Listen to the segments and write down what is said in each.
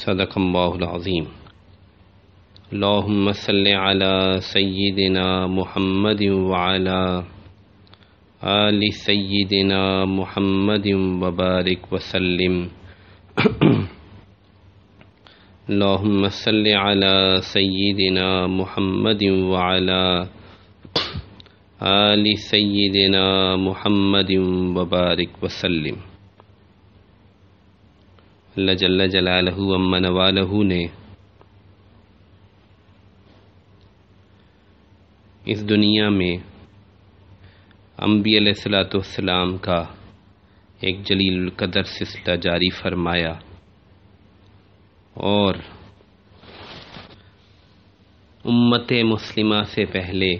صدق اللہ العظیم اللہم صلی علی سیدنا محمد وعلا آل سیدنا محمد وبارک وسلم اللہم صلی علی سیدنا محمد وعلا آل سیدنا محمد وبارک وسلم اللہ جل جلالہ امن والہ نے اس دنیا میں انبیاء علیہ السلاۃ والسلام کا ایک جلیل القدر سلسلہ جاری فرمایا اور امت مسلمہ سے پہلے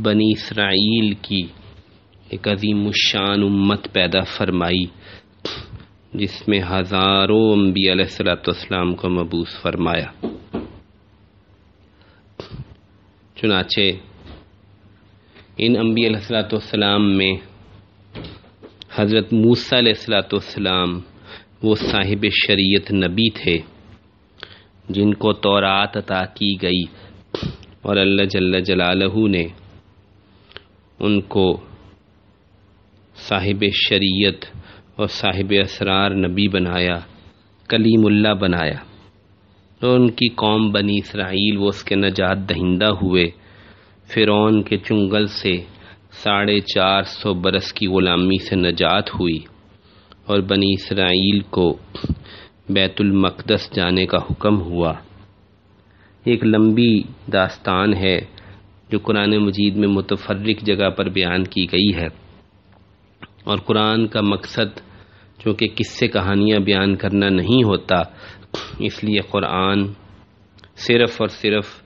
بنی اسرائیل کی ایک عظیم الشان امت پیدا فرمائی جس میں ہزاروں انبیاء علیہ السلاۃ والسلام کو مبوس فرمایا۔ چنانچہ ان انبیاء علیہ السلاۃ والسلام میں حضرت موسیٰ علیہ السلاۃ والسلام وہ صاحب شریعت نبی تھے جن کو تورات عطا کی گئی اور اللہ جل جلالہ نے ان کو صاحب شریعت اور صاحب اسرار نبی بنایا، کلیم اللہ بنایا۔ تو ان کی قوم بنی اسرائیل وہ اس کے نجات دہندہ ہوئے۔ فرعون کے چنگل سے ساڑھے چار سو برس کی غلامی سے نجات ہوئی اور بنی اسرائیل کو بیت المقدس جانے کا حکم ہوا۔ ایک لمبی داستان ہے جو قرآن مجید میں متفرق جگہ پر بیان کی گئی ہے۔ اور قرآن کا مقصد چونکہ کس سے کہانیاں بیان کرنا نہیں ہوتا، اس لیے قرآن صرف اور صرف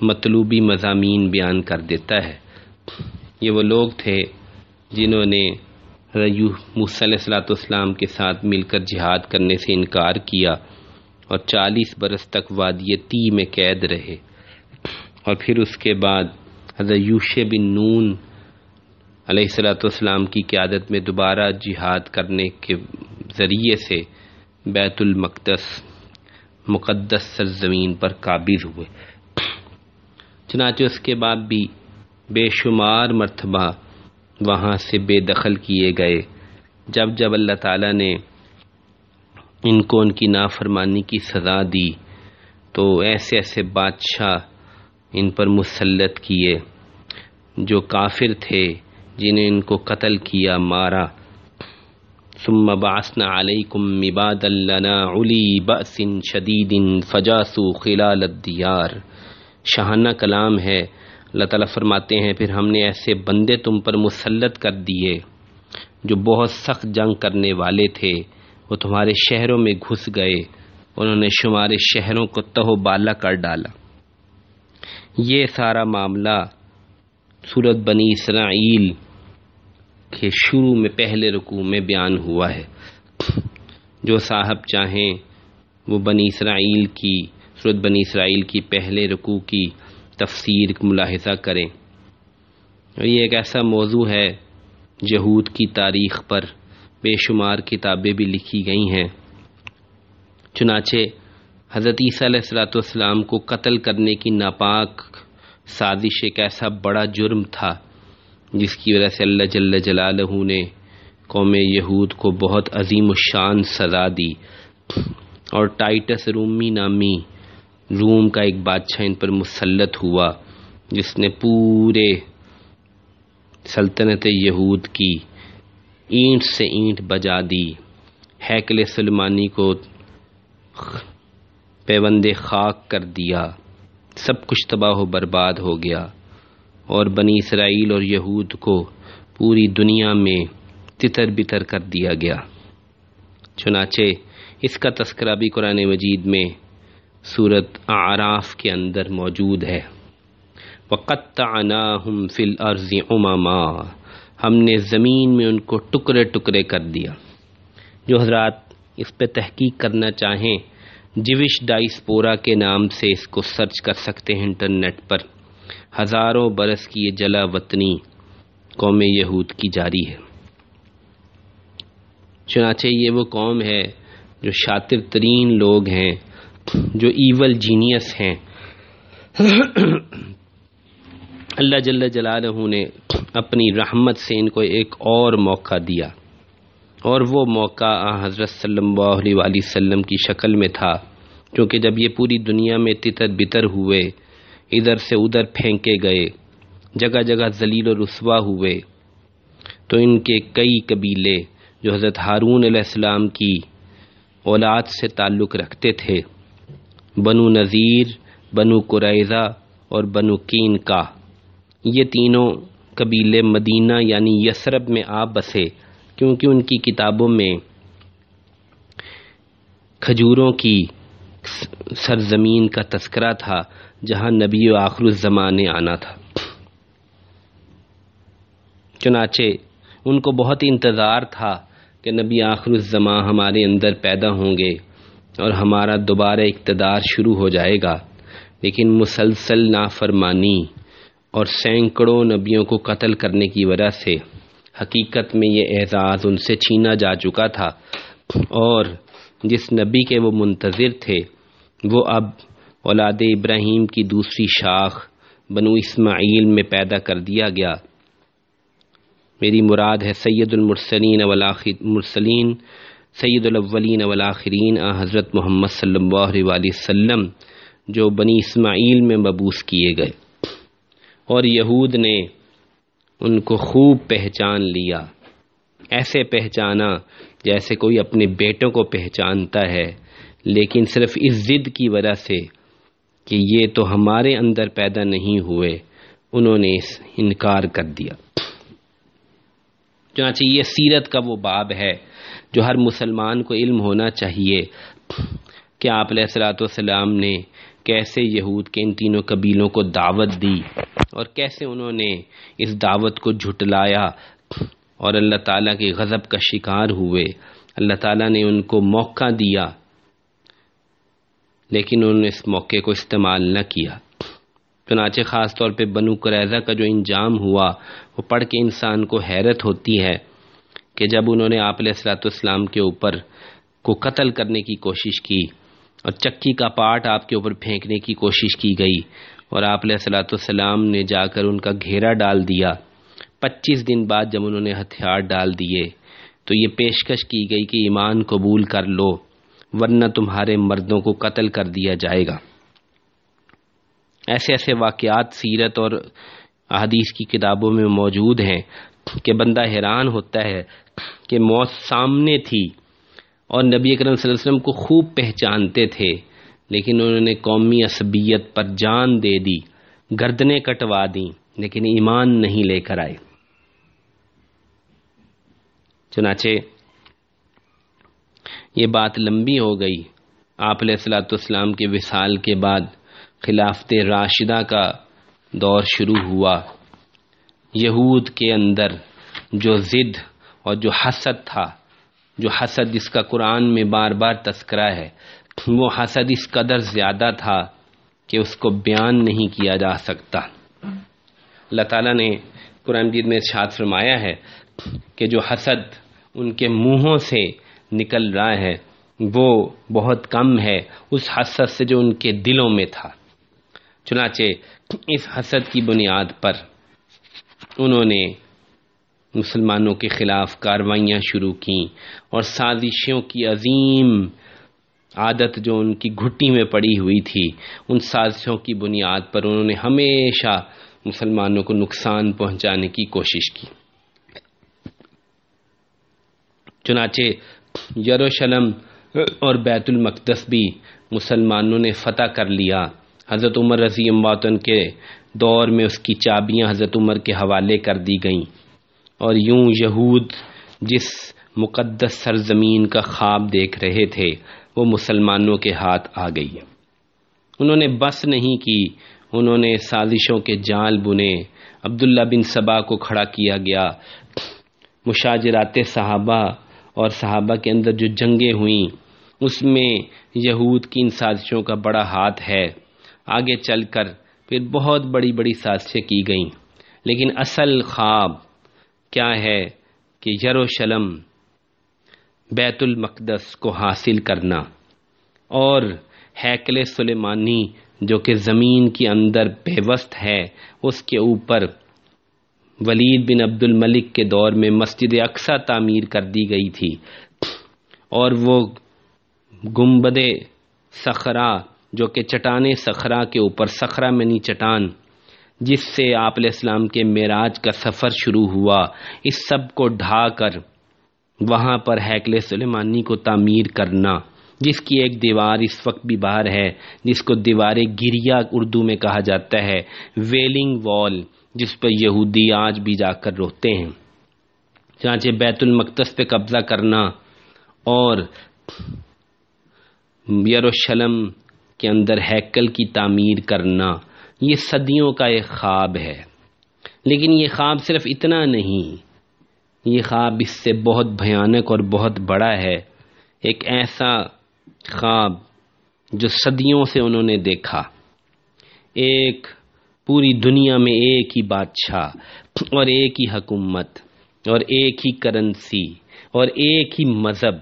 مطلوبی مضامین بیان کر دیتا ہے۔ یہ وہ لوگ تھے جنہوں نے ریو علیہ السلاۃ والسلام کے ساتھ مل کر جہاد کرنے سے انکار کیا اور چالیس برس تک وادیتی میں قید رہے۔ اور پھر اس کے بعد حضرت یوش بن نون علیہ السلاۃ والسلام کی قیادت میں دوبارہ جہاد کرنے کے ذریعے سے بیت المقدس مقدس سرزمین پر قابض ہوئے۔ چنانچہ اس کے بعد بھی بے شمار مرتبہ وہاں سے بے دخل کیے گئے۔ جب جب اللہ تعالیٰ نے ان کو ان کی نافرمانی کی سزا دی، تو ایسے ایسے بادشاہ ان پر مسلط کیے جو کافر تھے۔ جنہیں ان کو قتل کیا، مارا۔ ثم بعثنا علیکم مباد لنا علی بأس شدید فجاسو خلال الدیار۔ شہانہ کلام ہے۔ اللہ تعالیٰ فرماتے ہیں، پھر ہم نے ایسے بندے تم پر مسلط کر دیے جو بہت سخت جنگ کرنے والے تھے۔ وہ تمہارے شہروں میں گھس گئے۔ انہوں نے شمارے شہروں کو تہو بالا کر ڈالا۔ یہ سارا معاملہ صورت بنی اسرائیل کے شروع میں پہلے رکوع میں بیان ہوا ہے۔ جو صاحب چاہیں وہ بنی اسرائیل کی صورت بنی اسرائیل کی پہلے رکوع کی تفسیر ملاحظہ کریں۔ اور یہ ایک ایسا موضوع ہے جہود کی تاریخ پر بے شمار کتابیں بھی لکھی گئی ہیں۔ چنانچہ حضرت عیسیٰ علیہ السلاۃ والسلام کو قتل کرنے کی ناپاک سازش ایک ایسا بڑا جرم تھا جس کی وجہ سے اللہ جل جلالہ نے قوم یہود کو بہت عظیم الشان سزا دی۔ اور ٹائٹس رومی نامی روم کا ایک بادشاہ ان پر مسلط ہوا، جس نے پورے سلطنت یہود کی اینٹ سے اینٹ بجا دی۔ ہیکل سلمانی کو پیوند خاک کر دیا۔ سب کچھ تباہ و برباد ہو گیا اور بنی اسرائیل اور یہود کو پوری دنیا میں تتر بتر کر دیا گیا۔ چنانچہ اس کا تذکرہ بھی قرآن مجید میں صورت آراف کے اندر موجود ہے۔ وقت ہم فل عرض اماما ہم نے زمین میں ان کو ٹکڑے ٹکڑے کر دیا۔ جو حضرات اس پہ تحقیق کرنا چاہیں جوش ڈائسپورا کے نام سے اس کو سرچ کر سکتے ہیں انٹرنیٹ پر۔ ہزاروں برس کی یہ جلا وطنی قوم یہود کی جاری ہے۔ چنانچہ یہ وہ قوم ہے جو شاطر ترین لوگ ہیں، جو ایول جینیس ہیں۔ اللہ جل جلالہ نے اپنی رحمت سے ان کو ایک اور موقع دیا۔ اور وہ موقع حضرت صلی اللہ علیہ وآلہ وسلم کی شکل میں تھا۔ کیونکہ جب یہ پوری دنیا میں تتر بتر ہوئے، ادھر سے ادھر پھینکے گئے، جگہ جگہ ذلیل و رسوا ہوئے، تو ان کے کئی قبیلے جو حضرت ہارون علیہ السلام کی اولاد سے تعلق رکھتے تھے، بنو نذیر، بنو قریضہ اور بنو کین کا۔ یہ تینوں قبیلے مدینہ یعنی یسرب میں آ بسے، کیونکہ ان کی کتابوں میں کھجوروں کی سرزمین کا تذکرہ تھا جہاں نبی و آخر الزمانے آنا تھا۔ چنانچہ ان کو بہت انتظار تھا کہ نبی آخر الزماں ہمارے اندر پیدا ہوں گے اور ہمارا دوبارہ اقتدار شروع ہو جائے گا۔ لیکن مسلسل نافرمانی اور سینکڑوں نبیوں کو قتل کرنے کی وجہ سے حقیقت میں یہ اعزاز ان سے چھینا جا چکا تھا اور جس نبی کے وہ منتظر تھے، وہ اب اولاد ابراہیم کی دوسری شاخ بنو اسماعیل میں پیدا کر دیا گیا۔ میری مراد ہے سید المرسلین مرسلین، سید الاولین والآخرین، آ حضرت محمد صلی اللہ علیہ وسلم، جو بنی اسماعیل میں مبوس کیے گئے۔ اور یہود نے ان کو خوب پہچان لیا۔ ایسے پہچانا جیسے کوئی اپنے بیٹوں کو پہچانتا ہے، لیکن صرف اس ضد کی وجہ سے کہ یہ تو ہمارے اندر پیدا نہیں ہوئے، انہوں نے اس انکار کر دیا۔ چنانچہ یہ سیرت کا وہ باب ہے جو ہر مسلمان کو علم ہونا چاہیے۔ کہ آپ علیہ السلاۃ والسلام نے کیسے یہود کے ان تینوں قبیلوں کو دعوت دی؟ اور کیسے انہوں نے اس دعوت کو جھٹلایا؟ اور اللہ تعالیٰ کے غضب کا شکار ہوئے۔ اللہ تعالیٰ نے ان کو موقع دیا، لیکن انہوں نے اس موقع کو استعمال نہ کیا۔ چنانچہ خاص طور پہ بنو قریضہ کا جو انجام ہوا، وہ پڑھ کے انسان کو حیرت ہوتی ہے کہ جب انہوں نے آپ علیہ السلاۃ والسلام کے اوپر کو قتل کرنے کی کوشش کی اور چکی کا پاٹ آپ کے اوپر پھینکنے کی کوشش کی گئی اور آپ علیہ السلاۃ والسلام نے جا کر ان کا گھیرا ڈال دیا۔ پچیس دن بعد جب انہوں نے ہتھیار ڈال دیے تو یہ پیشکش کی گئی کہ ایمان قبول کر لو، ورنہ تمہارے مردوں کو قتل کر دیا جائے گا۔ ایسے ایسے واقعات سیرت اور احادیث کی کتابوں میں موجود ہیں کہ بندہ حیران ہوتا ہے کہ موت سامنے تھی اور نبی اکرم صلی اللہ علیہ وسلم کو خوب پہچانتے تھے، لیکن انہوں نے قومی عصبیت پر جان دے دی، گردنیں کٹوا دیں، لیکن ایمان نہیں لے کر آئے۔ چنانچہ یہ بات لمبی ہو گئی۔ آپ علیہ السلاۃ والسلام کے وصال کے بعد خلافت راشدہ کا دور شروع ہوا۔ یہود کے اندر جو ضد اور جو حسد تھا، جو حسد جس کا قرآن میں بار بار تذکرہ ہے، وہ حسد اس قدر زیادہ تھا کہ اس کو بیان نہیں کیا جا سکتا۔ اللہ تعالیٰ نے قرآن جید میں ارشاد فرمایا ہے کہ جو حسد ان کے منہوں سے نکل رہا ہے۔ وہ بہت کم ہے۔ اس حسد سے جو ان کے دلوں میں تھا۔ چنانچہ اس حسد کی بنیاد پر انہوں نے مسلمانوں کے خلاف کاروائیاں شروع کیں اور سازشوں کی عظیم عادت جو ان کی گھٹی میں پڑی ہوئی تھی، ان سازشوں کی بنیاد پر انہوں نے ہمیشہ مسلمانوں کو نقصان پہنچانے کی کوشش کی۔ چنانچہ یروشلم اور بیت المقدس بھی مسلمانوں نے فتح کر لیا۔ حضرت عمر رضی اللہ کے دور میں اس کی چابیاں حضرت عمر کے حوالے کر دی گئیں۔ اور یوں یہود جس مقدس سرزمین کا خواب دیکھ رہے تھے، وہ مسلمانوں کے ہاتھ آ گئی۔ انہوں نے بس نہیں کی، انہوں نے سازشوں کے جال بنے۔ عبداللہ بن صبا کو کھڑا کیا گیا۔ مشاجرات صحابہ اور صحابہ کے اندر جو جنگیں ہوئیں، اس میں یہود کی ان سازشوں کا بڑا ہاتھ ہے۔ آگے چل کر پھر بہت بڑی بڑی سازشیں کی گئیں۔ لیکن اصل خواب کیا ہے کہ یروشلم بیت المقدس کو حاصل کرنا اور ہیکل سلیمانی جو کہ زمین کے اندر پیوست ہے، اس کے اوپر ولید بن عبد الملک کے دور میں مسجد اقسا تعمیر کر دی گئی تھی اور وہ گنبد سخرا جو کہ چٹان سخرا کے اوپر سخرا منی چٹان، جس سے آپ علیہ السلام کے معراج کا سفر شروع ہوا، اس سب کو ڈھا کر وہاں پر ہیکل سلیمانی کو تعمیر کرنا۔ جس کی ایک دیوار اس وقت بھی باہر ہے، جس کو دیوار گریا اردو میں کہا جاتا ہے، ویلنگ وال، جس پر یہودی آج بھی جا کر روتے ہیں۔ چانچہ بیت المقدس پہ قبضہ کرنا اور یروشلم کے اندر ہیکل کی تعمیر کرنا، یہ صدیوں کا ایک خواب ہے۔ لیکن یہ خواب صرف اتنا نہیں، یہ خواب اس سے بہت بھیانک اور بہت بڑا ہے۔ ایک ایسا خواب جو صدیوں سے انہوں نے دیکھا۔ ایک پوری دنیا میں ایک ہی بادشاہ اور ایک ہی حکومت اور ایک ہی کرنسی اور ایک ہی مذہب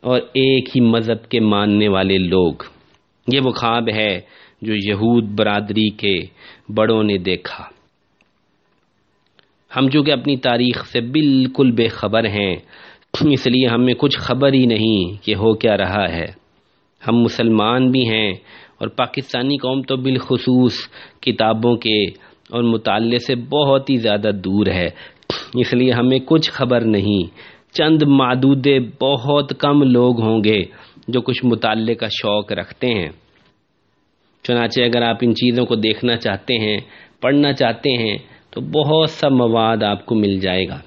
اور ایک ہی مذہب کے ماننے والے لوگ۔ یہ وہ خواب ہے جو یہود برادری کے بڑوں نے دیکھا۔ ہم جو کہ اپنی تاریخ سے بالکل بے خبر ہیں اس لیے ہمیں کچھ خبر ہی نہیں کہ ہو کیا رہا ہے۔ ہم مسلمان بھی ہیں اور پاکستانی قوم تو بالخصوص کتابوں کے اور مطالعے سے بہت ہی زیادہ دور ہے۔ اس لیے ہمیں کچھ خبر نہیں۔ چند معدود بہت کم لوگ ہوں گے جو کچھ مطالعے کا شوق رکھتے ہیں۔ چنانچہ اگر آپ ان چیزوں کو دیکھنا چاہتے ہیں، پڑھنا چاہتے ہیں، تو بہت سا مواد آپ کو مل جائے گا۔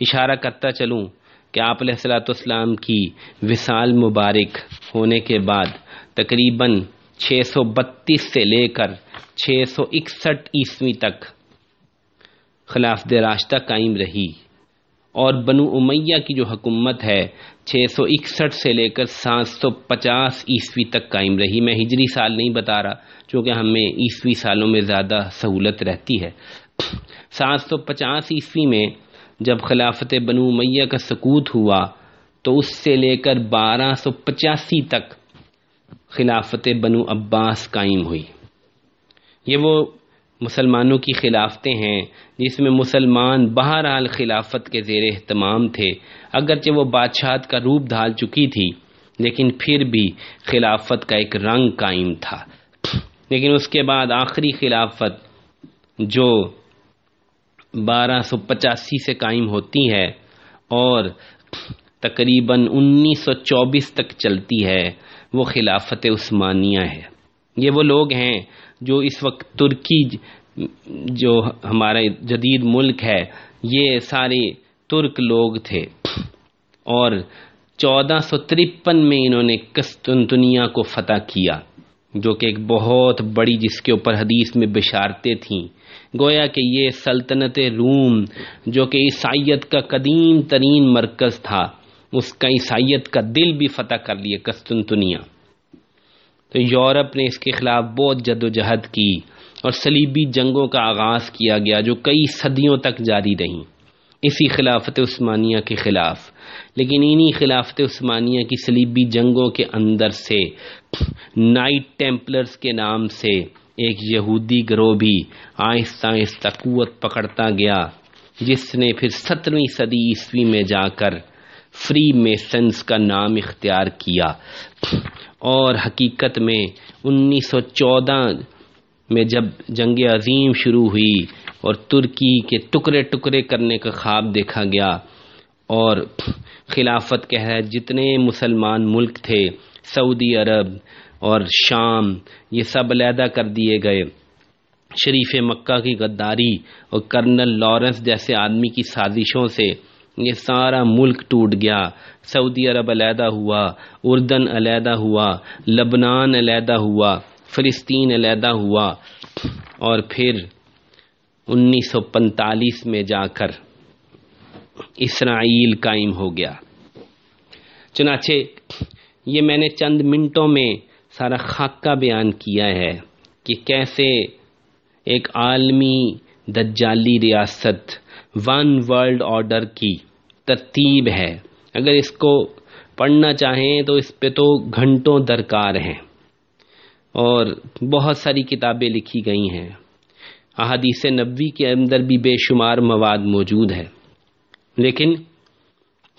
اشارہ کرتا چلوں۔ کہ آپ علیہ السلاۃ والسلام کی وصال مبارک ہونے کے بعد تقریباً چھ سو بتیس سے لے کر چھ سو اکسٹھ عیسوی تک خلاف راستہ قائم رہی اور بنو امیہ کی جو حکومت ہے چھ سو اکسٹھ سے لے کر سات سو پچاس عیسوی تک قائم رہی میں ہجری سال نہیں بتا رہا چونکہ ہمیں عیسوی سالوں میں زیادہ سہولت رہتی ہے سات سو پچاس عیسوی میں جب خلافت بنو میہ کا سکوت ہوا تو اس سے لے کر بارہ سو پچاسی تک خلافت بنو عباس قائم ہوئی۔ یہ وہ مسلمانوں کی خلافتیں ہیں جس میں مسلمان بہرحال خلافت کے زیر اہتمام تھے، اگرچہ وہ بادشاہت کا روپ ڈھال چکی تھی، لیکن پھر بھی خلافت کا ایک رنگ قائم تھا۔ لیکن اس کے بعد آخری خلافت جو بارہ سو پچاسی سے قائم ہوتی ہے اور تقریباً انیس سو چوبیس تک چلتی ہے۔ وہ خلافت عثمانیہ ہے۔ یہ وہ لوگ ہیں جو اس وقت ترکی جو ہمارا جدید ملک ہے، یہ سارے ترک لوگ تھے۔ اور چودہ سو ترپن میں انہوں نے قسطنطنیہ کو فتح کیا، جو کہ ایک بہت بڑی جس کے اوپر حدیث میں بشارتیں تھیں۔ گویا کہ یہ سلطنت روم جو کہ عیسائیت کا قدیم ترین مرکز تھا، اس کا عیسائیت کا دل بھی فتح کر لیے قسطنطنیہ۔ تو یورپ نے اس کے خلاف بہت جد و جہد کی اور سلیبی جنگوں کا آغاز کیا گیا جو کئی صدیوں تک جاری رہیں اسی خلافت عثمانیہ کے خلاف۔ لیکن انہی خلافت عثمانیہ کی سلیبی جنگوں کے اندر سے، نائٹ ٹیمپلرز کے نام سے ایک یہودی گروہ بھی آہستہ آہستہ قوت پکڑتا گیا، جس نے پھر سترویں صدی عیسوی میں جا کر فری میسنس کا نام اختیار کیا۔ اور حقیقت میں انیس سو چودہ میں جب جنگ عظیم شروع ہوئی اور ترکی کے ٹکڑے ٹکڑے کرنے کا خواب دیکھا گیا اور خلافت کے ہے جتنے مسلمان ملک تھے، سعودی عرب اور شام یہ سب علیحدہ کر دیے گئے۔ شریف مکہ کی غداری اور کرنل لارنس جیسے آدمی کی سازشوں سے یہ سارا ملک ٹوٹ گیا۔ سعودی عرب علیحدہ ہوا، اردن علیحدہ ہوا، لبنان علیحدہ ہوا، فلسطین علیحدہ ہوا۔ اور پھر انیس سو پنتالیس میں جا کر اسرائیل قائم ہو گیا۔ چنانچہ یہ میں نے چند منٹوں میں سارا خاکہ بیان کیا ہے کہ کیسے ایک عالمی دجالی ریاست ون ورلڈ آرڈر کی ترتیب ہے۔ اگر اس کو پڑھنا چاہیں تو اس پہ تو گھنٹوں درکار ہیں۔ اور بہت ساری کتابیں لکھی گئی ہیں۔ احادیث نبوی کے اندر بھی بے شمار مواد موجود ہے لیکن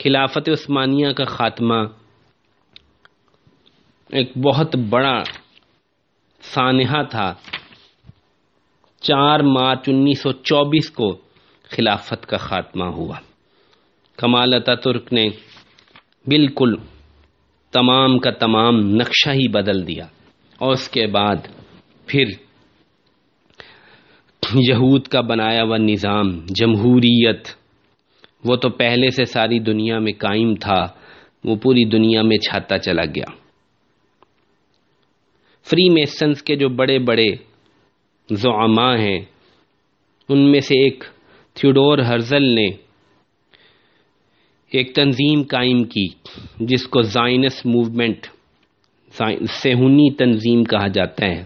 خلافت عثمانیہ کا خاتمہ ایک بہت بڑا سانحہ تھا۔ چار مارچ انیس سو چوبیس کو خلافت کا خاتمہ ہوا۔ کمال ترک نے بالکل تمام کا تمام نقشہ ہی بدل دیا۔ اور اس کے بعد پھر یہود کا بنایا ہوا نظام، جمہوریت، وہ تو پہلے سے ساری دنیا میں قائم تھا، وہ پوری دنیا میں چھاتا چلا گیا۔ فری میسنس کے جو بڑے بڑے زعماء ہیں، ان میں سے ایک تھیوڈور ہرزل نے ایک تنظیم قائم کی، جس کو زائنس موومنٹ سہونی تنظیم کہا جاتا ہے۔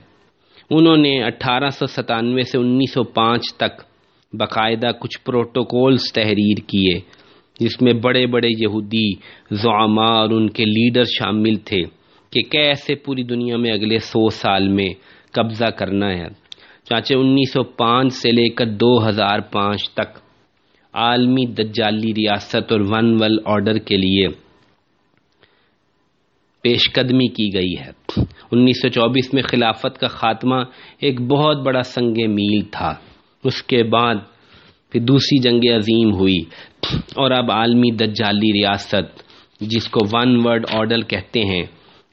انہوں نے اٹھارہ سو ستانوے سے انیس سو پانچ تک باقاعدہ کچھ پروٹوکولز تحریر کیے، جس میں بڑے بڑے یہودی زعما اور ان کے لیڈر شامل تھے۔ کہ کیسے پوری دنیا میں اگلے سو سال میں قبضہ کرنا ہے۔ چانچہ انیس سو پانچ سے لے کر دو ہزار پانچ تک عالمی دجالی ریاست اور ون ول آرڈر کے لیے پیش قدمی کی گئی ہے۔ انیس سو چوبیس میں خلافت کا خاتمہ ایک بہت بڑا سنگ میل تھا۔ اس کے بعد پھر دوسری جنگ عظیم ہوئی اور اب عالمی دجالی ریاست، جس کو ون ورڈ آرڈر کہتے ہیں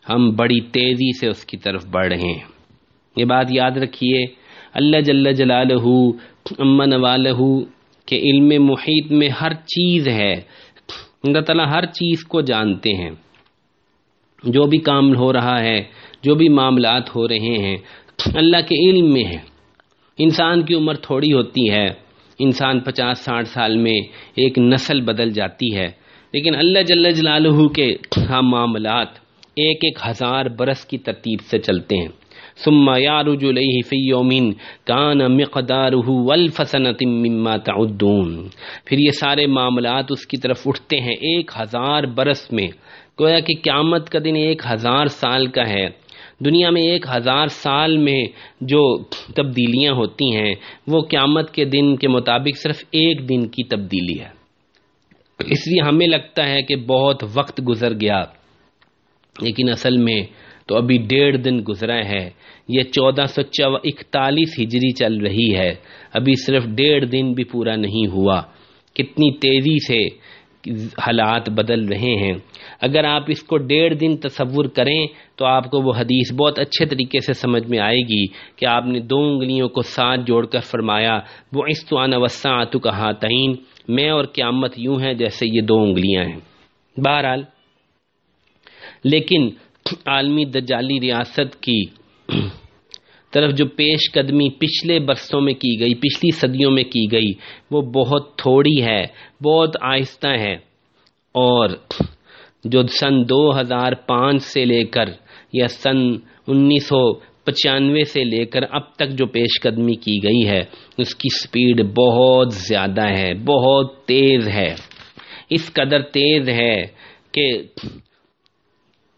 ہم بڑی تیزی سے اس کی طرف بڑھ رہے ہیں۔ یہ بات یاد رکھیے، اللہ جل جلالہ امن والہ کے علم محیط میں ہر چیز ہے۔ اللہ تعالیٰ ہر چیز کو جانتے ہیں۔ جو بھی کام ہو رہا ہے، جو بھی معاملات ہو رہے ہیں، اللہ کے علم میں ہے۔ انسان کی عمر تھوڑی ہوتی ہے۔ انسان پچاس، ساٹھ سال میں ایک نسل بدل جاتی ہے۔ لیکن اللہ جل جلالہ کے ہاں معاملات ایک ایک ہزار برس کی ترتیب سے چلتے ہیں۔ ثم يعرج إليه في يوم كان مقداره ألف سنة مما تعدون۔ پھر یہ سارے معاملات اس کی طرف اٹھتے ہیں۔ ایک ہزار برس میں۔ گویا کہ قیامت کا دن ایک ہزار سال کا ہے۔ دنیا میں ایک ہزار سال میں جو تبدیلیاں ہوتی ہیں، وہ قیامت کے دن کے مطابق صرف ایک دن کی تبدیلی ہے۔ اس لیے ہمیں لگتا ہے کہ بہت وقت گزر گیا۔ لیکن اصل میں تو ابھی ڈیڑھ دن گزرا ہے، یہ چودہ سو چو اکتالیس ہجری چل رہی ہے۔ ابھی صرف ڈیڑھ دن بھی پورا نہیں ہوا۔ کتنی تیزی سے حالات بدل رہے ہیں۔ اگر آپ اس کو ڈیڑھ دن تصور کریں تو آپ کو وہ حدیث بہت اچھے طریقے سے سمجھ میں آئے گی کہ آپ نے دو انگلیوں کو ساتھ جوڑ کر فرمایا وہ استوان وسعت کہا تعین میں اور قیامت یوں ہے جیسے یہ دو انگلیاں ہیں۔ بہرحال لیکن عالمی دجالی ریاست کی طرف جو پیش قدمی پچھلے برسوں میں کی گئی، پچھلی صدیوں میں کی گئی، وہ بہت تھوڑی ہے، بہت آہستہ ہے۔ اور جو سن دو ہزار پانچ سے لے کر یا سن انیس سو پچانوے سے لے کر اب تک جو پیش قدمی کی گئی ہے، اس کی سپیڈ بہت زیادہ ہے، بہت تیز ہے۔ اس قدر تیز ہے کہ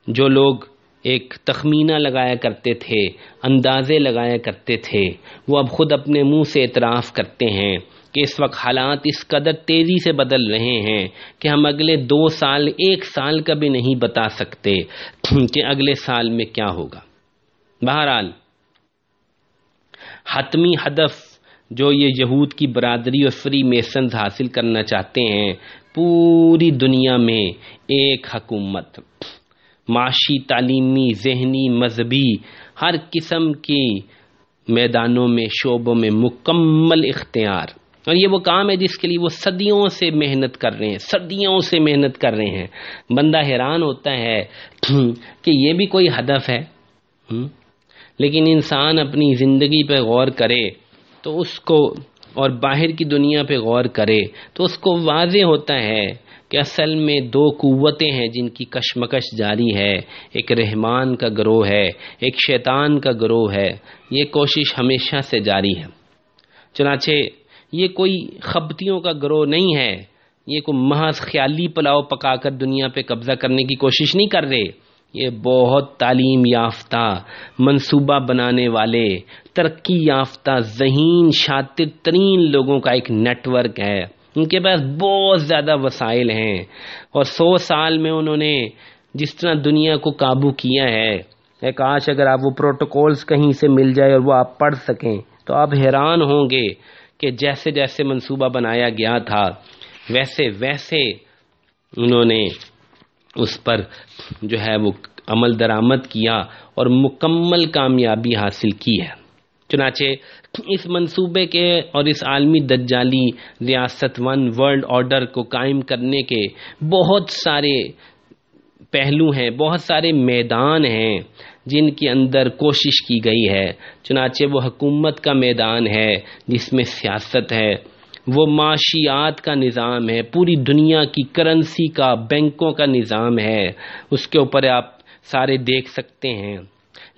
جو لوگ ایک تخمینہ لگایا کرتے تھے، اندازے لگایا کرتے تھے، وہ اب خود اپنے منہ سے اعتراف کرتے ہیں کہ اس وقت حالات اس قدر تیزی سے بدل رہے ہیں کہ ہم اگلے دو سال، ایک سال کا بھی نہیں بتا سکتے کہ اگلے سال میں کیا ہوگا۔ بہرحال، حتمی ہدف جو یہ یہود کی برادری اور فری میسنز حاصل کرنا چاہتے ہیں، پوری دنیا میں ایک حکومت۔ معاشی تعلیمی، ذہنی، مذہبی ہر قسم کی میدانوں میں، شعبوں میں مکمل اختیار۔ اور یہ وہ کام ہے جس کے لیے وہ صدیوں سے محنت کر رہے ہیں، صدیوں سے محنت کر رہے ہیں۔ بندہ حیران ہوتا ہے کہ یہ بھی کوئی ہدف ہے۔ لیکن انسان اپنی زندگی پہ غور کرے تو اس کو اور باہر کی دنیا پہ غور کرے تو اس کو واضح ہوتا ہے کہ اصل میں دو قوتیں ہیں جن کی کشمکش جاری ہے۔ ایک رحمان کا گروہ ہے، ایک شیطان کا گروہ ہے۔ یہ کوشش ہمیشہ سے جاری ہے۔ چنانچہ، یہ کوئی خبتیوں کا گروہ نہیں ہے۔ یہ کوئی محض خیالی پلاؤ پکا کر دنیا پہ قبضہ کرنے کی کوشش نہیں کر رہے۔ یہ بہت تعلیم یافتہ، منصوبہ بنانے والے، ترقی یافتہ، ذہین، شاطر ترین لوگوں کا ایک نیٹ ورک ہے۔ ان کے پاس بہت زیادہ وسائل ہیں اور سو سال میں انہوں نے جس طرح دنیا کو قابو کیا ہے کاش اگر آپ وہ پروٹوکولز کہیں سے مل جائے اور وہ آپ پڑھ سکیں، تو آپ حیران ہوں گے کہ جیسے جیسے منصوبہ بنایا گیا تھا، ویسے ویسے انہوں نے اس پر جو ہے وہ عمل درآمد کیا اور مکمل کامیابی حاصل کی ہے۔ چنانچہ اس منصوبے کے اور اس عالمی دجالی ریاست ون ورلڈ آرڈر کو قائم کرنے کے بہت سارے پہلو ہیں، بہت سارے میدان ہیں جن کے اندر کوشش کی گئی ہے۔ چنانچہ وہ حکومت کا میدان ہے جس میں سیاست ہے۔ وہ معاشیات کا نظام ہے، پوری دنیا کی کرنسی کا، بینکوں کا نظام ہے۔ اس کے اوپر آپ سارے دیکھ سکتے ہیں۔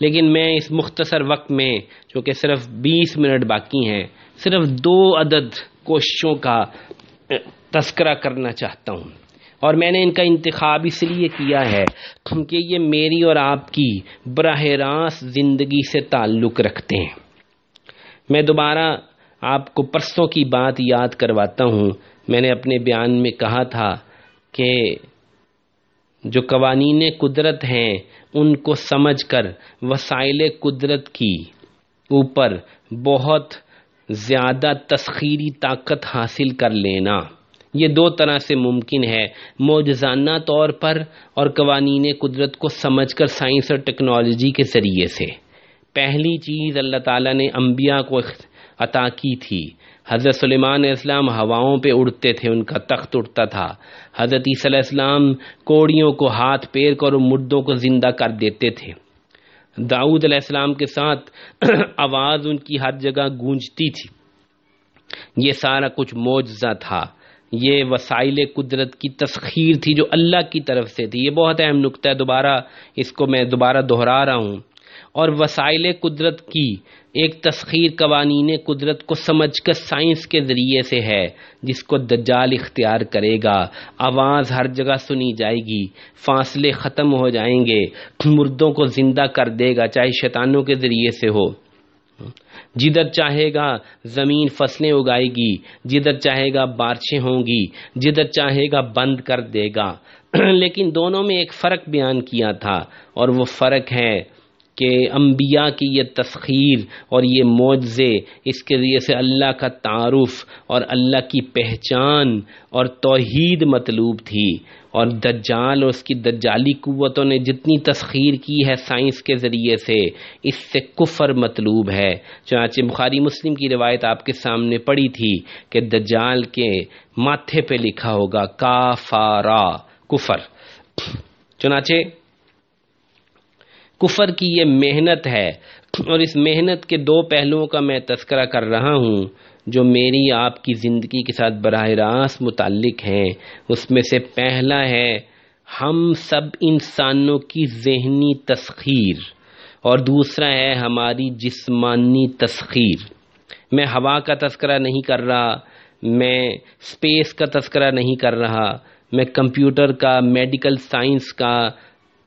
لیکن میں اس مختصر وقت میں چونکہ صرف بیس منٹ باقی ہیں، صرف دو عدد کوششوں کا تذکرہ کرنا چاہتا ہوں۔ اور میں نے ان کا انتخاب اس لیے کیا ہے کہ یہ میری اور آپ کی براہ راست زندگی سے تعلق رکھتے ہیں۔ میں دوبارہ آپ کو پرسوں کی بات یاد کرواتا ہوں۔ میں نے اپنے بیان میں کہا تھا کہ جو قوانین قدرت ہیں، ان کو سمجھ کر وسائل قدرت کی۔ اوپر بہت زیادہ تسخیری طاقت حاصل کر لینا۔ یہ دو طرح سے ممکن ہے۔ موجزانہ طور پر اور قوانین قدرت کو سمجھ کر سائنس اور ٹیکنالوجی کے ذریعے سے۔ پہلی چیز اللہ تعالیٰ نے انبیاء کو عطا کی تھی۔ حضرت سلیمان اسلام ہواؤں پہ اڑتے تھے، ان کا تخت اٹھتا تھا۔ حضرت عیسی علیہ السلام کوڑیوں کو ہاتھ پیر کر اور مردوں کو زندہ کر دیتے تھے۔ داؤد علیہ السلام کے ساتھ آواز ان کی ہر جگہ گونجتی تھی۔ یہ سارا کچھ معجزہ تھا۔ یہ وسائل قدرت کی تسخیر تھی جو اللہ کی طرف سے تھی۔ یہ بہت اہم نقطہ ہے۔ دوبارہ اس کو میں دوبارہ دہرا رہا ہوں۔ اور وسائل قدرت کی۔ ایک تسخیر قوانین قدرت کو سمجھ کر سائنس کے ذریعے سے ہے، جس کو دجال اختیار کرے گا۔ آواز ہر جگہ سنی جائے گی، فاصلے ختم ہو جائیں گے۔ مردوں کو زندہ کر دے گا، چاہے شیطانوں کے ذریعے سے ہو۔ جدھر چاہے گا زمین فصلیں اگائے گی، جدھر چاہے گا بارشیں ہوں گی، جدھر چاہے گا بند کر دے گا۔ لیکن دونوں میں ایک فرق بیان کیا تھا، اور وہ فرق ہے۔ کہ انبیاء کی یہ تسخیر اور یہ معجزے اس کے ذریعے سے اللہ کا تعارف اور اللہ کی پہچان اور توحید مطلوب تھی اور دجال اور اس کی دجالی قوتوں نے جتنی تسخیر کی ہے سائنس کے ذریعے سے، اس سے کفر مطلوب ہے۔ چنانچہ بخاری مسلم کی روایت آپ کے سامنے پڑی تھی کہ دجال کے ماتھے پہ لکھا ہوگا کافارا، کفر۔ چنانچہ کفر کی یہ محنت ہے اور اس محنت کے دو پہلوؤں کا میں تذکرہ کر رہا ہوں جو میری آپ کی زندگی کے ساتھ براہ راست متعلق ہیں۔ اس میں سے پہلا ہے، ہم سب انسانوں کی ذہنی تسخیر۔ اور دوسرا ہے، ہماری جسمانی تسخیر۔ میں ہوا کا تذکرہ نہیں کر رہا، میں اسپیس کا تذکرہ نہیں کر رہا، میں کمپیوٹر کا، میڈیکل سائنس کا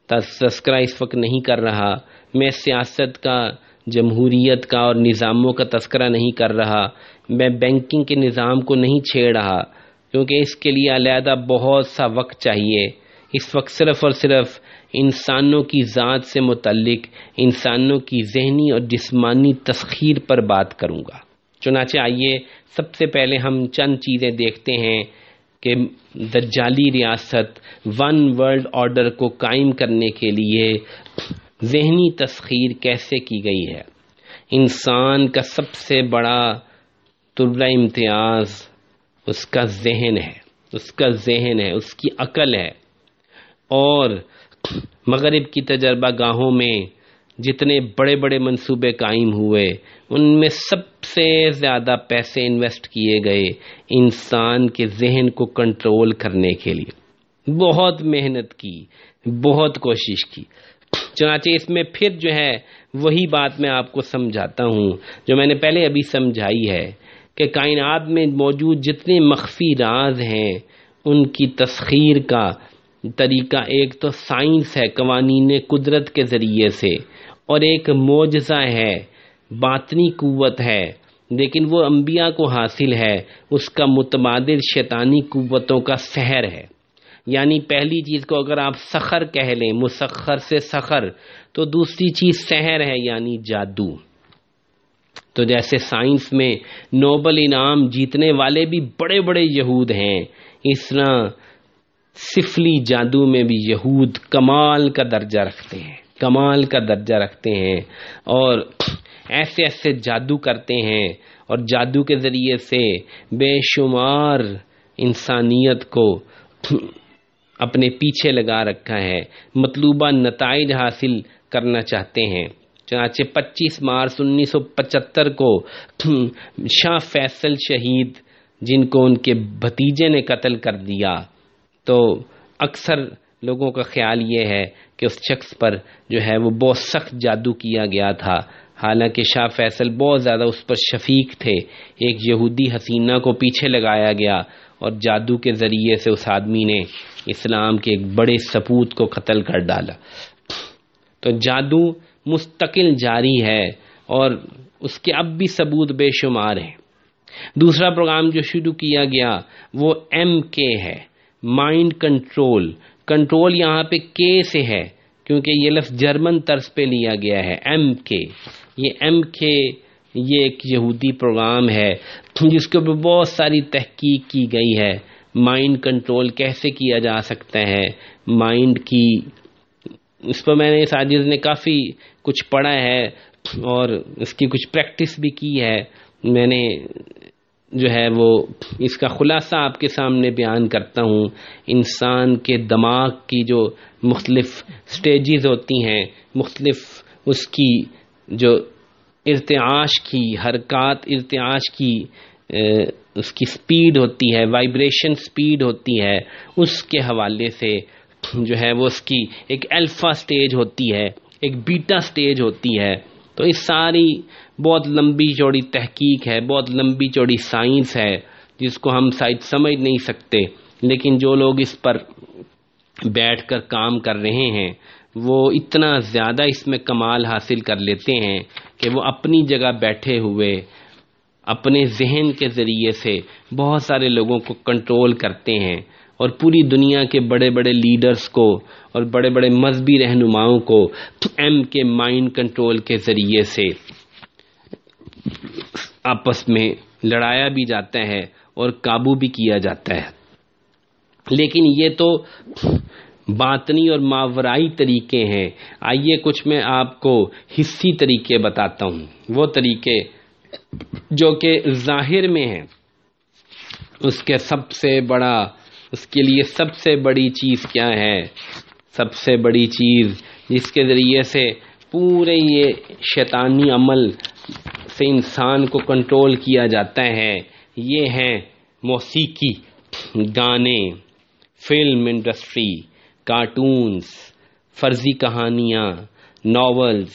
تذکرہ اس وقت نہیں کر رہا۔ میں سیاست کا، جمہوریت کا اور نظاموں کا تذکرہ نہیں کر رہا۔ میں بینکنگ کے نظام کو نہیں چھیڑ رہا۔ کیونکہ اس کے لیے علیحدہ بہت سا وقت چاہیے۔ اس وقت صرف اور صرف انسانوں کی ذات سے متعلق، انسانوں کی ذہنی اور جسمانی تسخیر پر بات کروں گا۔ چنانچہ آئیے، سب سے پہلے ہم چند چیزیں دیکھتے ہیں۔ کہ دجالی ریاست ون ورلڈ آرڈر کو قائم کرنے کے لیے ذہنی تسخیر کیسے کی گئی ہے؟ انسان کا سب سے بڑا طلبہ امتیاز اس کا ذہن ہے، اس کا ذہن ہے، اس کی عقل ہے۔ اور مغرب کی تجربہ گاہوں میں جتنے بڑے بڑے منصوبے قائم ہوئے، ان میں سب سے زیادہ پیسے انویسٹ کیے گئے انسان کے ذہن کو کنٹرول کرنے کے لیے۔ بہت محنت کی، بہت کوشش کی۔ چنانچہ اس میں پھر جو ہے، وہی بات میں آپ کو سمجھاتا ہوں، جو میں نے پہلے ابھی سمجھائی ہے کہ کائنات میں موجود جتنے مخفی راز ہیں، ان کی تسخیر کا طریقہ ایک تو سائنس ہے، قوانین قدرت کے ذریعے سے۔ اور ایک معجزہ ہے، باطنی قوت ہے، لیکن وہ انبیاء کو حاصل ہے، اس کا متبادل شیطانی قوتوں کا سحر ہے۔ یعنی پہلی چیز کو اگر آپ سخر کہہ لیں، مسخر سے سخر، تو دوسری چیز سحر ہے یعنی جادو۔ تو جیسے سائنس میں نوبل انعام جیتنے والے بھی بڑے بڑے یہود ہیں، اس طرح سفلی جادو میں بھی یہود کمال کا درجہ رکھتے ہیں۔ کمال کا درجہ رکھتے ہیں اور ایسے ایسے جادو کرتے ہیں اور جادو کے ذریعے سے بے شمار انسانیت کو اپنے پیچھے لگا رکھا ہے، مطلوبہ نتائج حاصل کرنا چاہتے ہیں۔ چنانچہ پچیس مارچ انیس سو پچہتر کو شاہ فیصل شہید، جن کو ان کے بھتیجے نے قتل کر دیا۔ تو اکثر لوگوں کا خیال یہ ہے کہ اس شخص پر جو ہے وہ بہت سخت جادو کیا گیا تھا۔ حالانکہ شاہ فیصل بہت زیادہ اس پر شفیق تھے۔ ایک یہودی حسینہ کو پیچھے لگایا گیا اور جادو کے ذریعے سے اس آدمی نے اسلام کے ایک بڑے سپوت کو قتل کر ڈالا۔ تو جادو مستقل جاری ہے اور اس کے اب بھی ثبوت بے شمار ہیں۔ دوسرا پروگرام جو شروع کیا گیا وہ ایم کے ہے مائنڈ کنٹرول کنٹرول یہاں پہ کے سے ہے، کیونکہ یہ لفظ جرمن طرز پہ لیا گیا ہے ایم کے یہ ایم کے یہ ایک یہودی پروگرام ہے، جس کے اوپر بہت ساری تحقیق کی گئی ہے۔ مائنڈ کنٹرول کیسے کیا جا سکتا ہے؟ مائنڈ کی، اس پر میں نے ساجد نے کافی کچھ پڑھا ہے اور اس کی کچھ پریکٹس بھی کی ہے۔ میں نے جو ہے وہ اس کا خلاصہ آپ کے سامنے بیان کرتا ہوں۔ انسان کے دماغ کی جو مختلف سٹیجز ہوتی ہیں، مختلف اس کی جو ارتعاش کی، حرکات ارتعاش کی اس کی سپیڈ ہوتی ہے وائبریشن سپیڈ ہوتی ہے، اس کے حوالے سے جو ہے وہ اس کی ایک الفا سٹیج ہوتی ہے، ایک بیٹا سٹیج ہوتی ہے۔ تو اس ساری بہت لمبی چوڑی تحقیق ہے، بہت لمبی چوڑی سائنس ہے، جس کو ہم سائنس سمجھ نہیں سکتے۔ لیکن جو لوگ اس پر بیٹھ کر کام کر رہے ہیں، وہ اتنا زیادہ اس میں کمال حاصل کر لیتے ہیں کہ وہ اپنی جگہ بیٹھے ہوئے، اپنے ذہن کے ذریعے سے بہت سارے لوگوں کو کنٹرول کرتے ہیں۔ اور پوری دنیا کے بڑے بڑے لیڈرز کو اور بڑے بڑے مذہبی رہنماؤں کو ایم کے مائنڈ کنٹرول کے ذریعے سے آپس میں لڑایا بھی جاتا ہے اور قابو بھی کیا جاتا ہے۔ لیکن یہ تو باطنی اور ماورائی طریقے ہیں۔ آئیے کچھ میں آپ کو حصی طریقے بتاتا ہوں۔ وہ طریقے جو کہ ظاہر میں ہیں۔ اس کے سب سے بڑا اس کے لیے سب سے بڑی چیز کیا ہے؟ سب سے بڑی چیز جس کے ذریعے سے پورے یہ شیطانی عمل سے انسان کو کنٹرول کیا جاتا ہے، یہ ہیں موسیقی، گانے، فلم انڈسٹری، کارٹونز، فرضی کہانیاں، ناولز۔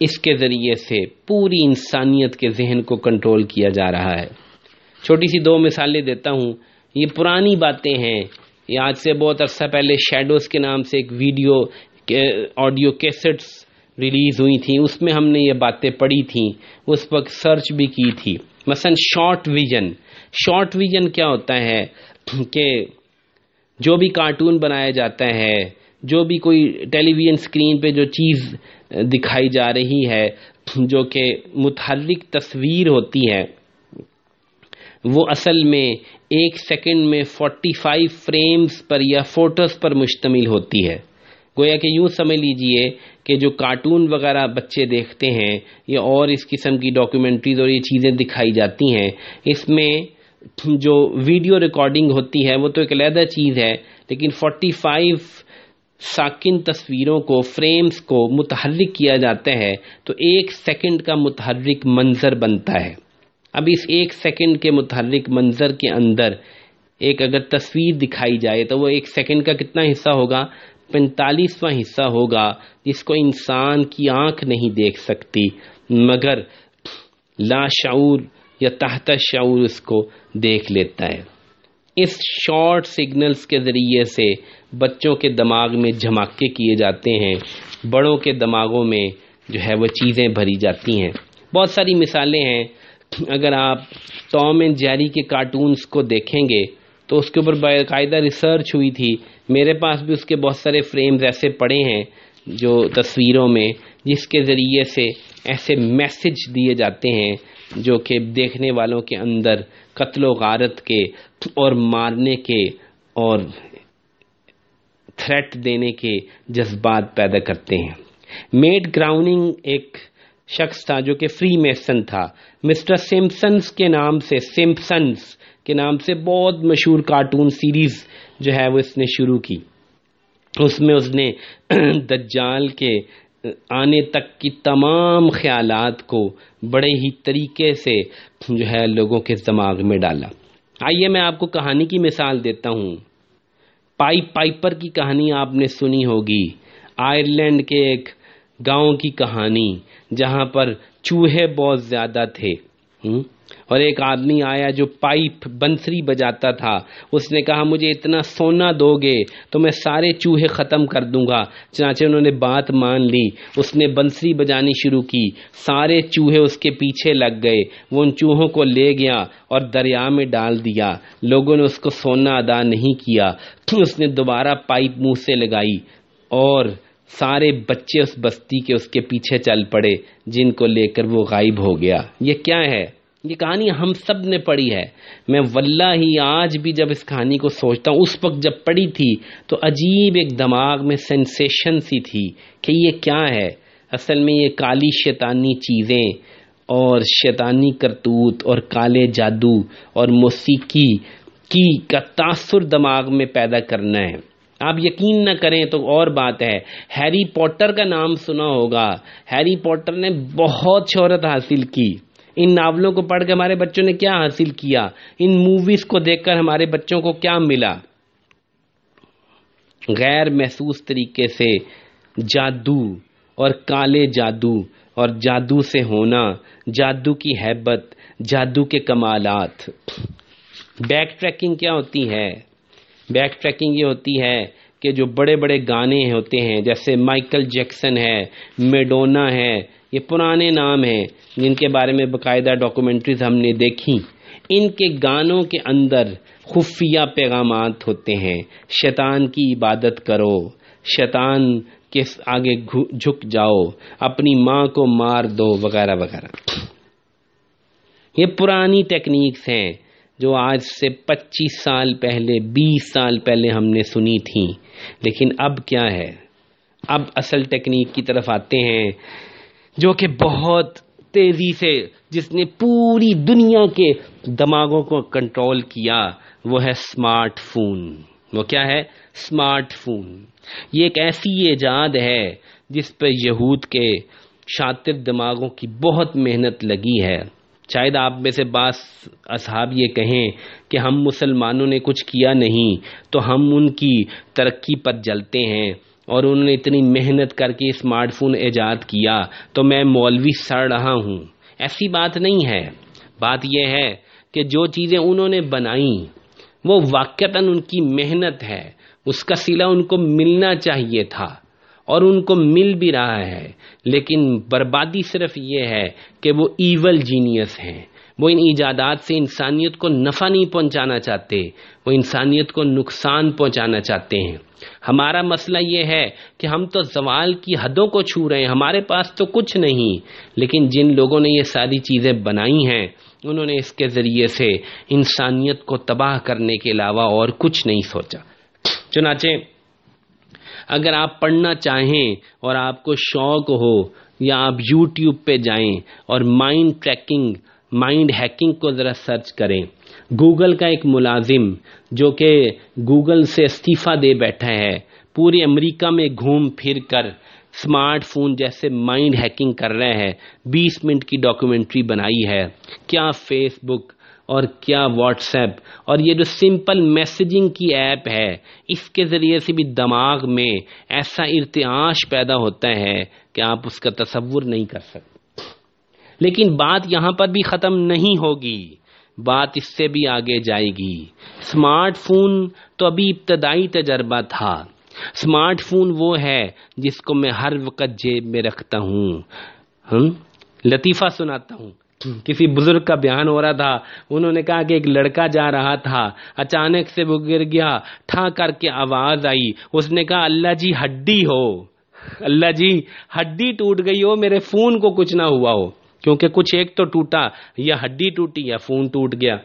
اس کے ذریعے سے پوری انسانیت کے ذہن کو کنٹرول کیا جا رہا ہے۔ چھوٹی سی دو مثالیں دیتا ہوں۔ یہ پرانی باتیں ہیں۔ یہ آج سے بہت عرصہ پہلے شیڈوز کے نام سے ایک ویڈیو آڈیو کیسٹس ریلیز ہوئی تھیں۔ اس میں ہم نے یہ باتیں پڑھی تھیں۔ اس وقت سرچ بھی کی تھی۔ مثلا شارٹ ویژن شارٹ ویژن کیا ہوتا ہے کہ جو بھی کارٹون بنایا جاتا ہے، جو بھی کوئی ٹیلی ویژن اسکرین پہ جو چیز دکھائی جا رہی ہے، جو کہ متحرک تصویر ہوتی ہے وہ اصل میں ایک سیکنڈ میں فورٹی فائیو فریمز پر یا فوٹوز پر مشتمل ہوتی ہے۔ گویا کہ یوں سمجھ لیجیے کہ جو کارٹون وغیرہ بچے دیکھتے ہیں، یا اور اس قسم کی ڈاکیومنٹریز اور یہ چیزیں دکھائی جاتی ہیں، اس میں جو ویڈیو ریکارڈنگ ہوتی ہے، وہ تو ایک علیحدہ چیز ہے، لیکن فورٹی فائیو ساکن تصویروں کو فریمز کو متحرک کیا جاتا ہے، تو ایک سیکنڈ کا متحرک منظر بنتا ہے۔ اب اس ایک سیکنڈ کے متحرک منظر کے اندر ایک اگر تصویر دکھائی جائے تو وہ ایک سیکنڈ کا کتنا حصہ ہوگا؟ پینتالیسواں حصہ ہوگا، جس کو انسان کی آنکھ نہیں دیکھ سکتی، مگر لا شعور یا تحت شعور اس کو دیکھ لیتا ہے۔ اس شارٹ سگنلز کے ذریعے سے بچوں کے دماغ میں جھماکے کیے جاتے ہیں، بڑوں کے دماغوں میں جو ہے وہ چیزیں بھری جاتی ہیں۔ بہت ساری مثالیں ہیں۔ اگر آپ ٹام اینڈ جیری کے کارٹونز کو دیکھیں گے تو اس کے اوپر باقاعدہ ریسرچ ہوئی تھی۔ میرے پاس بھی اس کے بہت سارے فریمز ایسے پڑے ہیں جو تصویروں میں جس کے ذریعے سے ایسے میسج دیے جاتے ہیں جو کہ دیکھنے والوں کے اندر قتل و غارت کے اور مارنے کے اور تھریٹ دینے کے جذبات پیدا کرتے ہیں۔ میڈ گراؤننگ ایک شخص تھا جو کہ فری میسن تھا۔ مسٹر سمپسنس کے نام سے سمپسنس کے نام سے بہت مشہور کارٹون سیریز جو ہے وہ اس نے شروع کی۔ اس میں اس نے دجال کے آنے تک کی تمام خیالات کو بڑے ہی طریقے سے جو ہے لوگوں کے دماغ میں ڈالا۔ آئیے میں آپ کو کہانی کی مثال دیتا ہوں۔ پائی پائپر کی کہانی آپ نے سنی ہوگی۔ آئرلینڈ کے ایک گاؤں کی کہانی، جہاں پر چوہے بہت زیادہ تھے۔ اور ایک آدمی آیا جو پائپ بنسری بجاتا تھا۔ اس نے کہا، مجھے اتنا سونا دو گے تو میں سارے چوہے ختم کر دوں گا۔ چنانچہ انہوں نے بات مان لی۔ اس نے بنسری بجانی شروع کی۔ سارے چوہے اس کے پیچھے لگ گئے۔ وہ ان چوہوں کو لے گیا اور دریا میں ڈال دیا۔ لوگوں نے اس کو سونا ادا نہیں کیا۔ اس نے دوبارہ پائپ منہ سے لگائی اور سارے بچے اس بستی کے اس کے پیچھے چل پڑے، جن کو لے کر وہ غائب ہو گیا۔ یہ کیا ہے؟ یہ کہانی ہم سب نے پڑھی ہے۔ میں واللہ ہی آج بھی جب اس کہانی کو سوچتا ہوں، اس وقت جب پڑھی تھی، تو عجیب ایک دماغ میں سینسیشن سی تھی کہ یہ کیا ہے۔ اصل میں یہ کالی شیطانی چیزیں اور شیطانی کرتوت اور کالے جادو اور موسیقی کی کا تاثر دماغ میں پیدا کرنا ہے۔ آپ یقین نہ کریں تو اور بات ہے۔ ہیری پوٹر کا نام سنا ہوگا۔ ہیری پوٹر نے بہت شہرت حاصل کی۔ ان ناولوں کو پڑھ کے ہمارے بچوں نے کیا حاصل کیا؟ ان موویز کو دیکھ کر ہمارے بچوں کو کیا ملا؟ غیر محسوس طریقے سے جادو اور کالے جادو اور جادو سے ہونا، جادو کی حیبت، جادو کے کمالات۔ بیک ٹریکنگ کیا ہوتی ہے؟ بیک ٹریکنگ یہ ہوتی ہے کہ جو بڑے بڑے گانے ہوتے ہیں، جیسے مائیکل جیکسن ہے، میڈونا ہے، یہ پرانے نام ہیں، جن کے بارے میں باقاعدہ ڈاکومنٹریز ہم نے دیکھی۔ ان کے گانوں کے اندر خفیہ پیغامات ہوتے ہیں۔ شیطان کی عبادت کرو، شیطان کے آگے جھک جاؤ، اپنی ماں کو مار دو، وغیرہ وغیرہ۔ یہ پرانی ٹیکنیکس ہیں۔ جو آج سے پچیس سال پہلے، بیس سال پہلے ہم نے سنی تھیں لیکن اب کیا ہے؟ اب اصل ٹیکنیک کی طرف آتے ہیں، جو کہ بہت تیزی سے جس نے پوری دنیا کے دماغوں کو کنٹرول کیا، وہ ہے اسمارٹ فون۔ وہ کیا ہے؟ Smartphone. یہ ایک ایسی ایجاد ہے جس پہ یہود کے شاطر دماغوں کی بہت محنت لگی ہے۔ شاید آپ میں سے بعض اصحاب یہ کہیں کہ ہم مسلمانوں نے کچھ کیا نہیں، تو ہم ان کی ترقی پر جلتے ہیں اور انہوں نے اتنی محنت کر کے اسمارٹ فون ایجاد کیا، تو میں مولوی سڑ رہا ہوں۔ ایسی بات نہیں ہے۔ بات یہ ہے کہ جو چیزیں انہوں نے بنائی وہ واقعتاً ان کی محنت ہے۔ اس کا سلا ان کو ملنا چاہیے تھا۔ اور ان کو مل بھی رہا ہے، لیکن بربادی صرف یہ ہے کہ وہ ایول جینیس ہیں۔ وہ ان ایجادات سے انسانیت کو نفع نہیں پہنچانا چاہتے، وہ انسانیت کو نقصان پہنچانا چاہتے ہیں۔ ہمارا مسئلہ یہ ہے کہ ہم تو زوال کی حدوں کو چھو رہے ہیں، ہمارے پاس تو کچھ نہیں۔ لیکن جن لوگوں نے یہ ساری چیزیں بنائی ہیں، انہوں نے اس کے ذریعے سے انسانیت کو تباہ کرنے کے علاوہ اور کچھ نہیں سوچا۔ چنانچہ اگر آپ پڑھنا چاہیں اور آپ کو شوق ہو یا آپ یوٹیوب پہ جائیں اور مائنڈ ٹریکنگ مائنڈ ہیکنگ کو ذرا سرچ کریں۔ گوگل کا ایک ملازم جو کہ گوگل سے استعفی دے بیٹھا ہے پورے امریکہ میں گھوم پھر کر اسمارٹ فون جیسے مائنڈ ہیکنگ کر رہے ہیں۔ بیس منٹ کی ڈاکومنٹری بنائی ہے۔ کیا فیس بک اور کیا واٹس ایپ؟ اور یہ جو سمپل میسیجنگ کی ایپ ہے، اس کے ذریعے سے بھی دماغ میں ایسا ارتعاش پیدا ہوتا ہے کہ آپ اس کا تصور نہیں کر سکتے۔ لیکن بات یہاں پر بھی ختم نہیں ہوگی۔ بات اس سے بھی آگے جائے گی۔ اسمارٹ فون تو ابھی ابتدائی تجربہ تھا۔ اسمارٹ فون وہ ہے جس کو میں ہر وقت جیب میں رکھتا ہوں۔ لطیفہ سناتا ہوں۔ کسی بزرگ کا بیان ہو رہا تھا، انہوں نے کہا کہ ایک لڑکا جا رہا تھا، اچانک سے وہ گر گیا ٹھا کر کے آواز آئی، اس نے کہا، اللہ جی ہڈی ہو۔ اللہ جی ہڈی ٹوٹ گئی ہو، میرے فون کو کچھ نہ ہوا ہو، کیونکہ کچھ ایک تو ٹوٹا، یا ہڈی ٹوٹی یا فون ٹوٹ گیا۔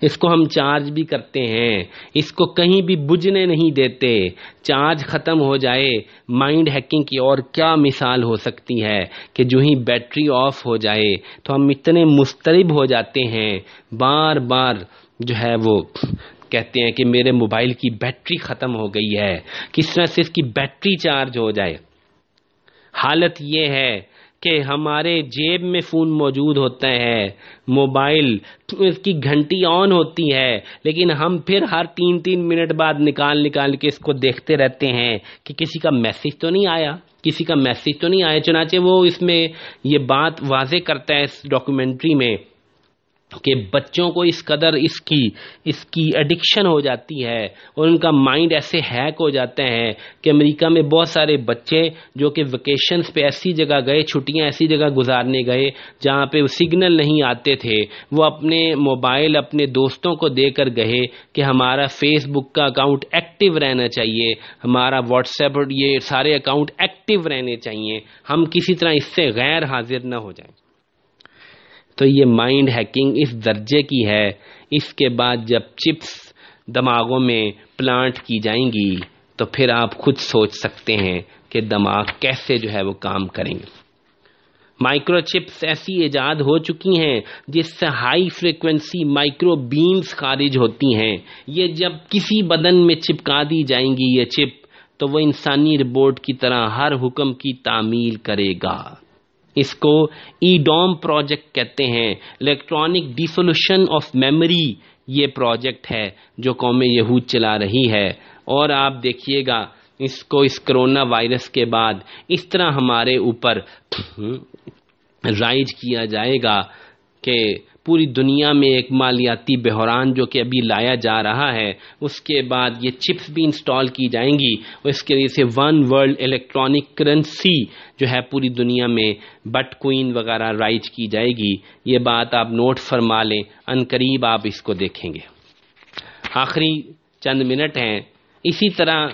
اس کو ہم چارج بھی کرتے ہیں۔ اس کو کہیں بھی بجنے نہیں دیتے۔ چارج ختم ہو جائے۔ مائنڈ ہیکنگ کی اور کیا مثال ہو سکتی ہے کہ جو ہی بیٹری آف ہو جائے تو ہم اتنے مسترب ہو جاتے ہیں۔ بار بار جو ہے وہ کہتے ہیں کہ میرے موبائل کی بیٹری ختم ہو گئی ہے۔ کس طرح سے اس کی بیٹری چارج ہو جائے۔ حالت یہ ہے کہ ہمارے جیب میں فون موجود ہوتا ہے موبائل اس کی گھنٹی آن ہوتی ہے، لیکن ہم پھر ہر تین تین منٹ بعد نکال نکال کے اس کو دیکھتے رہتے ہیں کہ کسی کا میسج تو نہیں آیا، کسی کا میسج تو نہیں آیا، چنانچہ وہ اس میں یہ بات واضح کرتا ہے اس ڈاکومنٹری میں۔ کہ بچوں کو اس قدر اس کی اس کی ایڈکشن ہو جاتی ہے اور ان کا مائنڈ ایسے ہیک ہو جاتا ہے کہ امریکہ میں بہت سارے بچے جو کہ ویکیشنز پہ ایسی جگہ گئے، چھٹیاں ایسی جگہ گزارنے گئے جہاں پہ سگنل نہیں آتے تھے، وہ اپنے موبائل اپنے دوستوں کو دے کر گئے کہ ہمارا فیس بک کا اکاؤنٹ ایکٹیو رہنا چاہیے، ہمارا واٹس ایپ یہ سارے اکاؤنٹ ایکٹیو رہنے چاہیے۔ ہم کسی طرح اس سے غیر حاضر نہ ہو جائیں۔ تو یہ مائنڈ ہیکنگ اس درجے کی ہے۔ اس کے بعد جب چپس دماغوں میں پلانٹ کی جائیں گی، تو پھر آپ خود سوچ سکتے ہیں کہ دماغ کیسے جو ہے وہ کام کریں گے۔ مائکرو چپس ایسی ایجاد ہو چکی ہیں جس سے ہائی فریکوینسی مائکرو بیمز خارج ہوتی ہیں۔ یہ جب کسی بدن میں چپکا دی جائیں گی یہ چپ تو وہ انسانی ربورٹ کی طرح ہر حکم کی تعمیل کرے گا۔ اس کو ای ڈوم پروجیکٹ کہتے ہیں. الیکٹرانک ڈیسولوشن آف میموری یہ پروجیکٹ ہے جو قوم یہود چلا رہی ہے. اور آپ دیکھیے گا اس کو اس کرونا وائرس کے بعد اس طرح ہمارے اوپر رائج کیا جائے گا کہ پوری دنیا میں ایک مالیاتی بحران جو کہ ابھی لایا جا رہا ہے، اس کے بعد یہ چپس بھی انسٹال کی جائیں گی۔ اس کے وجہ سے ون ورلڈ الیکٹرانک کرنسی جو ہے پوری دنیا میں بٹ کوئن وغیرہ رائج کی جائے گی۔ یہ بات آپ نوٹ فرما لیں، ان قریب آپ اس کو دیکھیں گے۔ آخری چند منٹ ہیں۔ اسی طرح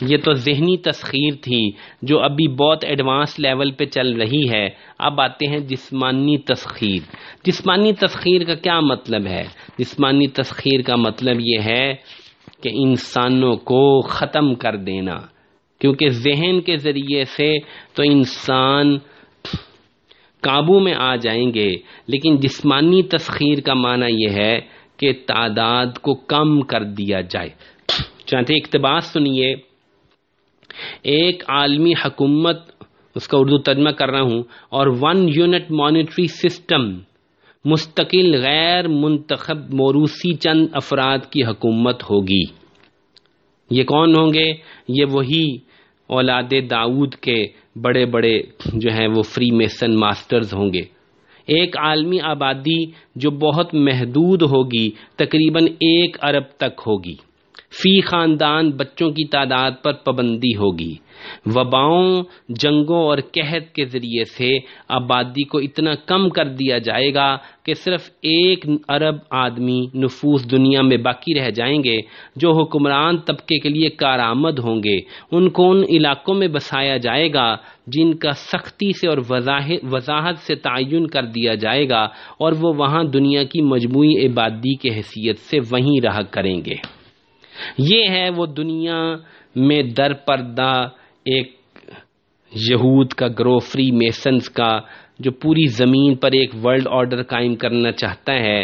یہ تو ذہنی تسخیر تھی جو ابھی بہت ایڈوانس لیول پہ چل رہی ہے۔ اب آتے ہیں جسمانی تسخیر۔ جسمانی تسخیر کا کیا مطلب ہے؟ جسمانی تسخیر کا مطلب یہ ہے کہ انسانوں کو ختم کر دینا۔ کیونکہ ذہن کے ذریعے سے تو انسان قابو میں آ جائیں گے۔ لیکن جسمانی تسخیر کا معنی یہ ہے کہ تعداد کو کم کر دیا جائے۔ چاہتے اقتباس سنیے۔ ایک عالمی حکومت، اس کا اردو ترجمہ کر رہا ہوں، اور ون یونٹ مانیٹری سسٹم مستقل غیر منتخب موروثی چند افراد کی حکومت ہوگی۔ یہ کون ہوں گے؟ یہ وہی اولاد داود کے بڑے بڑے جو ہیں وہ فری میسن ماسٹرز ہوں گے۔ ایک عالمی آبادی جو بہت محدود ہوگی، تقریباً ایک ارب تک ہوگی۔ فی خاندان بچوں کی تعداد پر پابندی ہوگی۔ وباؤں، جنگوں اور قحط کے ذریعے سے آبادی کو اتنا کم کر دیا جائے گا کہ صرف ایک ارب آدمی نفوس دنیا میں باقی رہ جائیں گے جو حکمران طبقے کے لیے کارآمد ہوں گے۔ ان کو ان علاقوں میں بسایا جائے گا جن کا سختی سے اور وضاحت سے تعین کر دیا جائے گا اور وہ وہاں دنیا کی مجموعی عبادی کے حیثیت سے وہیں رہا کریں گے۔ یہ ہے وہ دنیا میں در پردہ ایک یہود کا گرو فری میسنز کا جو پوری زمین پر ایک ورلڈ آرڈر قائم کرنا چاہتا ہے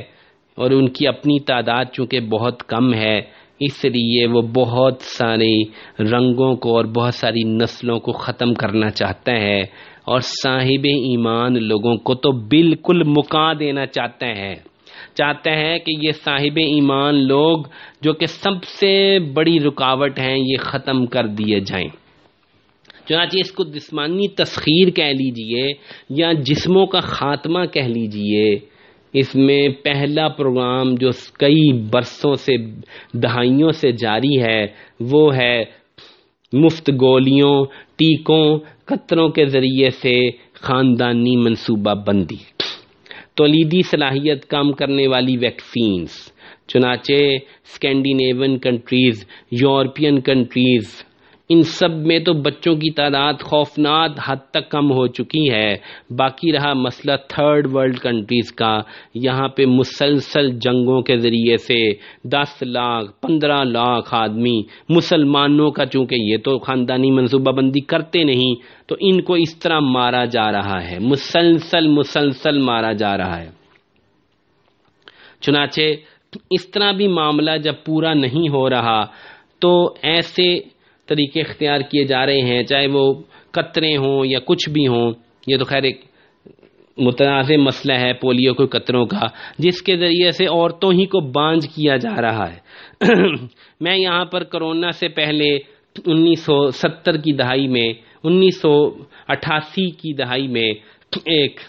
اور ان کی اپنی تعداد چونکہ بہت کم ہے، اس لیے وہ بہت سارے رنگوں کو اور بہت ساری نسلوں کو ختم کرنا چاہتا ہے اور صاحب ایمان لوگوں کو تو بالکل مکا دینا چاہتا ہے۔ چاہتا ہے کہ یہ صاحب ایمان لوگ جو کہ سب سے بڑی رکاوٹ ہیں، یہ ختم کر دیے جائیں۔ چنانچہ اس کو جسمانی تسخیر کہہ لیجیے یا جسموں کا خاتمہ کہہ لیجیے۔ اس میں پہلا پروگرام جو کئی برسوں سے، دہائیوں سے جاری ہے، وہ ہے مفت گولیوں، ٹیکوں، قطروں کے ذریعے سے خاندانی منصوبہ بندی۔ تولیدی صلاحیت کم کرنے والی ویکسینز چنانچہ اسکینڈینیون کنٹریز یورپین کنٹریز ان سب میں تو بچوں کی تعداد خوفناک حد تک کم ہو چکی ہے۔ باقی رہا مسئلہ تھرڈ ورلڈ کنٹریز کا۔ یہاں پہ مسلسل جنگوں کے ذریعے سے دس لاکھ، پندرہ لاکھ آدمی مسلمانوں کا، چونکہ یہ تو خاندانی منصوبہ بندی کرتے نہیں، تو ان کو اس طرح مارا جا رہا ہے۔ مسلسل مسلسل مارا جا رہا ہے۔ چنانچہ اس طرح بھی معاملہ جب پورا نہیں ہو رہا، تو ایسے طریقے اختیار کیے جا رہے ہیں، چاہے وہ قطرے ہوں یا کچھ بھی ہوں، یہ تو خیر ایک متنازع مسئلہ ہے پولیو کے قطروں کا، جس کے ذریعے سے عورتوں ہی کو بانج کیا جا رہا ہے۔ میں یہاں پر کرونا سے پہلے انیس سو ستر کی دہائی میں، انیس سو اٹھاسی کی دہائی میں ایک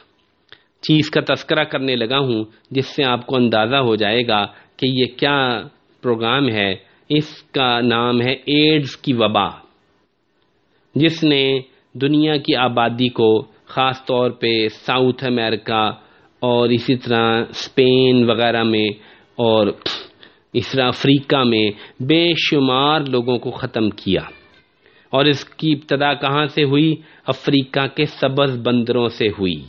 چیز کا تذکرہ کرنے لگا ہوں، جس سے آپ کو اندازہ ہو جائے گا کہ یہ کیا پروگرام ہے۔ اس کا نام ہے ایڈز کی وبا، جس نے دنیا کی آبادی کو خاص طور پہ ساؤتھ امریکہ اور اسی طرح اسپین وغیرہ میں اور اس طرح افریقہ میں بے شمار لوگوں کو ختم کیا۔ اور اس کی ابتدا کہاں سے ہوئی؟ افریقہ کے سبز بندروں سے ہوئی۔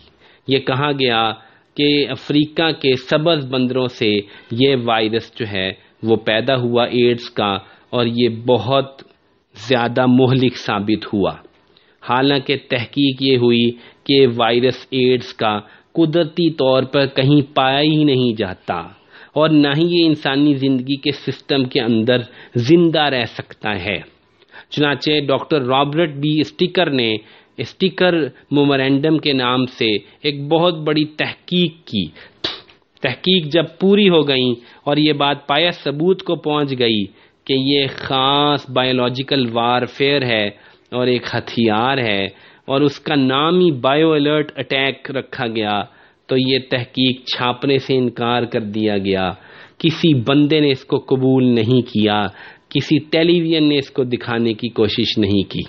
یہ کہا گیا کہ افریقہ کے سبز بندروں سے یہ وائرس جو ہے وہ پیدا ہوا ایڈز کا اور یہ بہت زیادہ مہلک ثابت ہوا۔ حالانکہ تحقیق یہ ہوئی کہ وائرس ایڈز کا قدرتی طور پر کہیں پایا ہی نہیں جاتا اور نہ ہی یہ انسانی زندگی کے سسٹم کے اندر زندہ رہ سکتا ہے۔ چنانچہ ڈاکٹر رابرٹ بی اسٹیکر نے اسٹیکر مومرینڈم کے نام سے ایک بہت بڑی تحقیق کی۔ تحقیق جب پوری ہو گئی اور یہ بات پایا ثبوت کو پہنچ گئی کہ یہ خاص بایولوجیکل وار فیئر ہے اور ایک ہتھیار ہے اور اس کا نام ہی بایو الرٹ اٹیک رکھا گیا تو یہ تحقیق چھاپنے سے انکار کر دیا گیا۔ کسی بندے نے اس کو قبول نہیں کیا، کسی ٹیلی ویژن نے اس کو دکھانے کی کوشش نہیں کی۔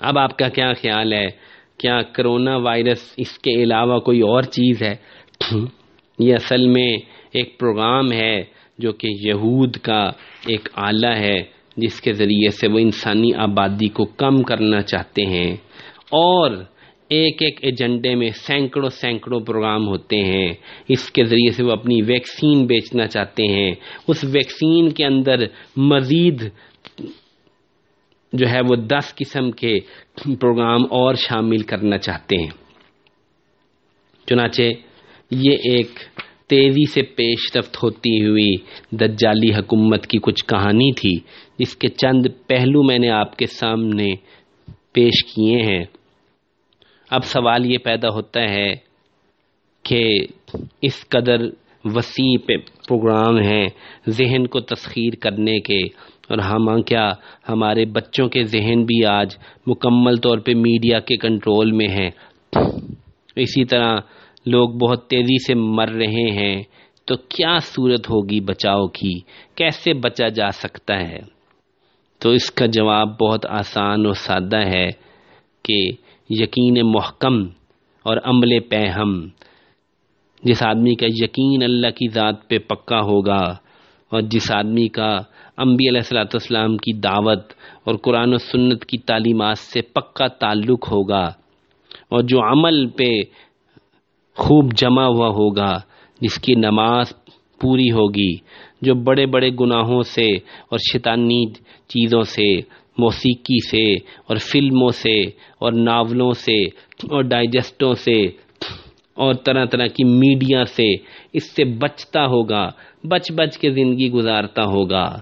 اب آپ کا کیا خیال ہے؟ کیا کرونا وائرس اس کے علاوہ کوئی اور چیز ہے؟ یہ اصل میں ایک پروگرام ہے جو کہ یہود کا ایک آلہ ہے، جس کے ذریعے سے وہ انسانی آبادی کو کم کرنا چاہتے ہیں۔ اور ایک ایک ایجنڈے میں سینکڑوں سینکڑوں پروگرام ہوتے ہیں۔ اس کے ذریعے سے وہ اپنی ویکسین بیچنا چاہتے ہیں۔ اس ویکسین کے اندر مزید جو ہے وہ دس قسم کے پروگرام اور شامل کرنا چاہتے ہیں۔ چنانچہ یہ ایک تیزی سے پیش رفت ہوتی ہوئی دجالی حکومت کی کچھ کہانی تھی۔ جس کے چند پہلو میں نے آپ کے سامنے پیش کیے ہیں۔ اب سوال یہ پیدا ہوتا ہے کہ اس قدر وسیع پروگرام ہیں ذہن کو تسخیر کرنے کے۔ اور ہم ہاں کیا ہمارے بچوں کے ذہن بھی آج مکمل طور پہ میڈیا کے کنٹرول میں ہیں۔ اسی طرح لوگ بہت تیزی سے مر رہے ہیں، تو کیا صورت ہوگی بچاؤ کی؟ کیسے بچا جا سکتا ہے؟ تو اس کا جواب بہت آسان اور سادہ ہے کہ یقین محکم اور عمل پہ ہم جس آدمی کا یقین اللہ کی ذات پہ پکا ہوگا اور جس آدمی کا انبی علیہ السلاۃ والسلام کی دعوت اور قرآن و سنت کی تعلیمات سے پکا تعلق ہوگا اور جو عمل پہ خوب جمع ہوا ہوگا، جس کی نماز پوری ہوگی، جو بڑے بڑے گناہوں سے اور شیطانی چیزوں سے، موسیقی سے اور فلموں سے اور ناولوں سے اور ڈائجسٹوں سے اور طرح طرح کی میڈیا سے اس سے بچتا ہوگا، بچ بچ کے زندگی گزارتا ہوگا۔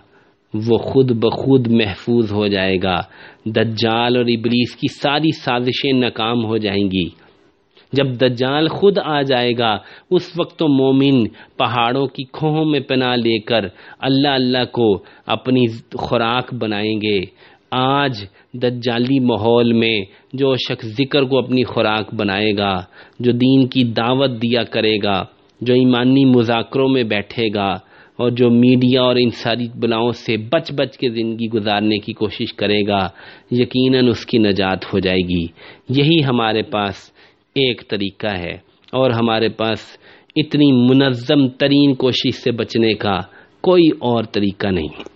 وہ خود بخود محفوظ ہو جائے گا۔ دجال اور ابلیس کی ساری سازشیں ناکام ہو جائیں گی۔ جب دجال خود آ جائے گا، اس وقت تو مومن پہاڑوں کی کھوہوں میں پناہ لے کر اللہ اللہ کو اپنی خوراک بنائیں گے۔ آج دجالی ماحول میں جو شخص ذکر کو اپنی خوراک بنائے گا، جو دین کی دعوت دیا کرے گا، جو ایمانی مذاکروں میں بیٹھے گا، اور جو میڈیا اور ان ساری بلاؤں سے بچ بچ کے زندگی گزارنے کی کوشش کرے گا، یقیناً اس کی نجات ہو جائے گی۔ یہی ہمارے پاس ایک طریقہ ہے۔ اور ہمارے پاس اتنی منظم ترین کوشش سے بچنے کا کوئی اور طریقہ نہیں۔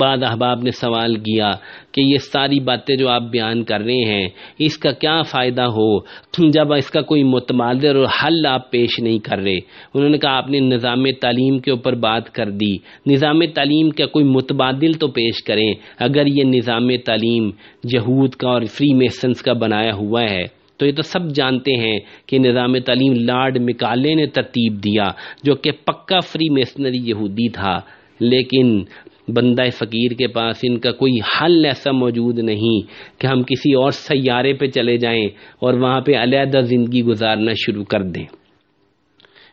بعد احباب نے سوال کیا کہ یہ ساری باتیں جو آپ بیان کر رہے ہیں، اس کا کیا فائدہ ہو؟ جب اس کا کوئی متبادر اور حل آپ پیش نہیں کر رہے۔ انہوں نے کہا، آپ نے نظام تعلیم کے اوپر بات کر دی۔ نظام تعلیم کا کوئی متبادل تو پیش کریں؟ اگر یہ نظام تعلیم یہود کا اور فری میسنس کا بنایا ہوا ہے تو یہ تو سب جانتے ہیں کہ نظام تعلیم لارڈ مکالے نے ترتیب دیا، جو کہ پکا فری میسنری یہودی تھا۔ لیکن بندہ فقیر کے پاس ان کا کوئی حل ایسا موجود نہیں کہ ہم کسی اور سیارے پہ چلے جائیں اور وہاں پہ علیحدہ زندگی گزارنا شروع کر دیں۔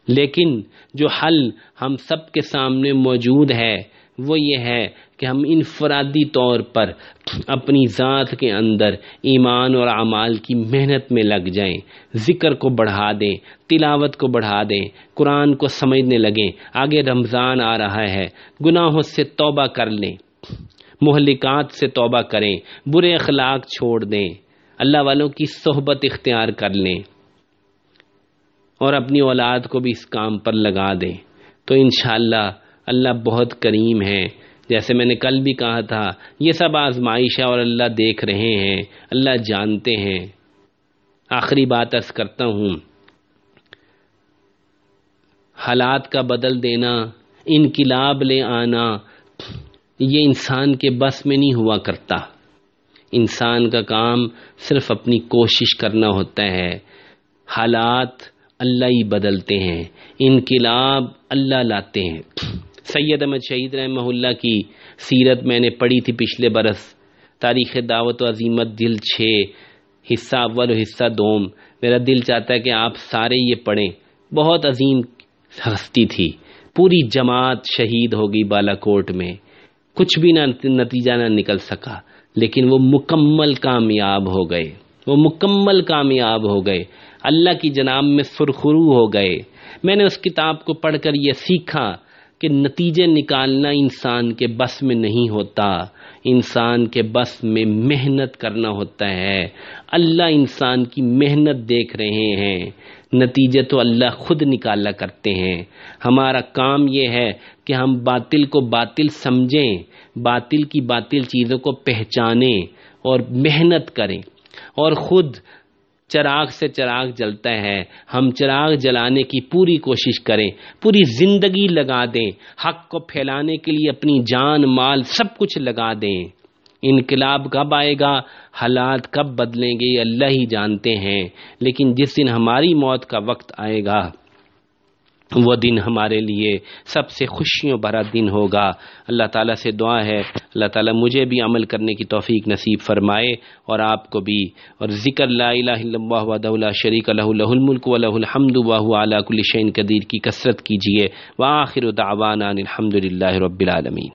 لیکن جو حل ہم سب کے سامنے موجود ہے وہ یہ ہے کہ ہم انفرادی طور پر اپنی ذات کے اندر ایمان اور اعمال کی محنت میں لگ جائیں، ذکر کو بڑھا دیں، تلاوت کو بڑھا دیں، قرآن کو سمجھنے لگیں، آگے رمضان آ رہا ہے، گناہوں سے توبہ کر لیں، محلکات سے توبہ کریں، برے اخلاق چھوڑ دیں، اللہ والوں کی صحبت اختیار کر لیں اور اپنی اولاد کو بھی اس کام پر لگا دیں۔ تو انشاءاللہ اللہ اللہ بہت کریم ہے۔ جیسے میں نے کل بھی کہا تھا، یہ سب آزمائش ہے اور اللہ دیکھ رہے ہیں، اللہ جانتے ہیں۔ آخری بات عرض کرتا ہوں، حالات کا بدل دینا، انقلاب لے آنا، یہ انسان کے بس میں نہیں ہوا کرتا۔ انسان کا کام صرف اپنی کوشش کرنا ہوتا ہے۔ حالات اللہ ہی بدلتے ہیں، انقلاب اللہ لاتے ہیں۔ سید احمد شہید رحمہ اللہ کی سیرت میں نے پڑھی تھی پچھلے برس۔ تاریخ دعوت و عظیمت دل چھ حصہ اول و حصہ دوم۔ میرا دل چاہتا ہے کہ آپ سارے یہ پڑھیں۔ بہت عظیم ہستی تھی۔ پوری جماعت شہید ہو گئی بالا کوٹ میں۔ کچھ بھی نہ نتیجہ نہ نکل سکا، لیکن وہ مکمل کامیاب ہو گئے۔ وہ مکمل کامیاب ہو گئے۔ اللہ کی جناب میں سرخرو ہو گئے۔ میں نے اس کتاب کو پڑھ کر یہ سیکھا۔ کہ نتیجے نکالنا انسان کے بس میں نہیں ہوتا۔ انسان کے بس میں محنت کرنا ہوتا ہے۔ اللہ انسان کی محنت دیکھ رہے ہیں۔ نتیجے تو اللہ خود نکالا کرتے ہیں۔ ہمارا کام یہ ہے کہ ہم باطل کو باطل سمجھیں، باطل کی باطل چیزوں کو پہچانیں اور محنت کریں۔ اور خود چراغ سے چراغ جلتا ہے ہم چراغ جلانے کی پوری کوشش کریں، پوری زندگی لگا دیں، حق کو پھیلانے کے لیے اپنی جان، مال سب کچھ لگا دیں۔ انقلاب کب آئے گا؟ حالات کب بدلیں گے؟ اللہ ہی جانتے ہیں۔ لیکن جس دن ہماری موت کا وقت آئے گا۔ وہ دن ہمارے لیے سب سے خوشیوں بھرا دن ہوگا۔ اللہ تعالیٰ سے دعا ہے۔ اللہ تعالیٰ مجھے بھی عمل کرنے کی توفیق نصیب فرمائے اور آپ کو بھی۔ اور ذکر لا الہ الا اللہ وحدہ شریک لہ لہ الملک و لہ الحمد وهو علی کل شین قدیر کی کثرت کیجیے واخر دعوانا الحمد للہ رب العالمین۔